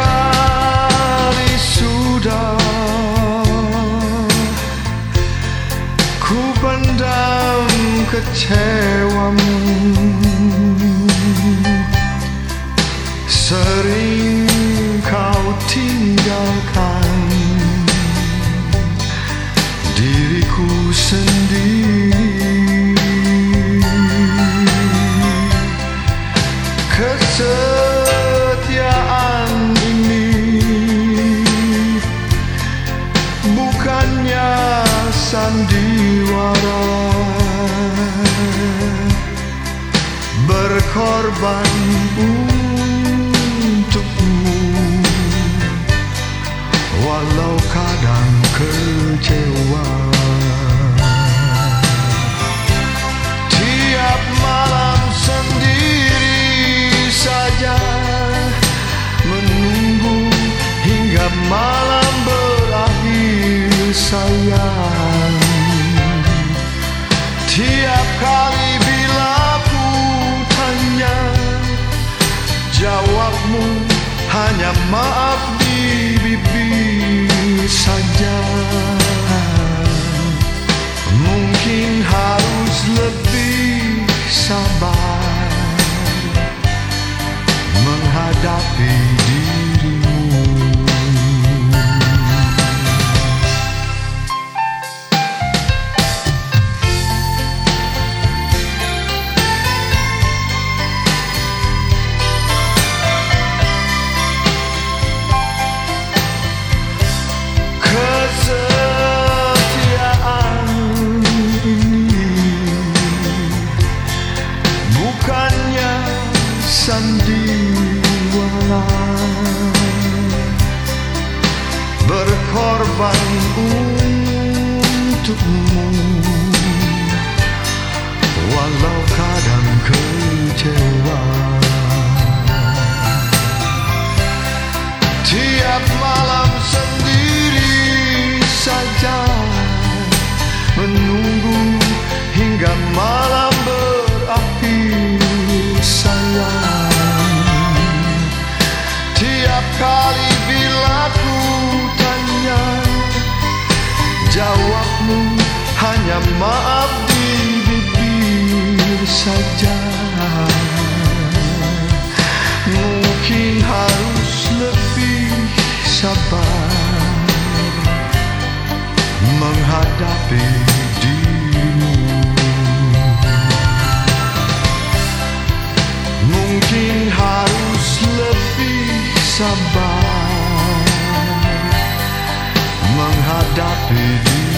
Berkali sudah ku pendam kecewamu. Sering kau tinggalkan diriku sendiri bukannya sandiwara. Berkorban untukmu. Walau saya berkorban untukmu. Walau kadang kecewa jawabmu hanya maaf di bibir saja. Mungkin harus lebih sabar menghadapi dirimu. Mungkin harus lebih sabar menghadapi dirimu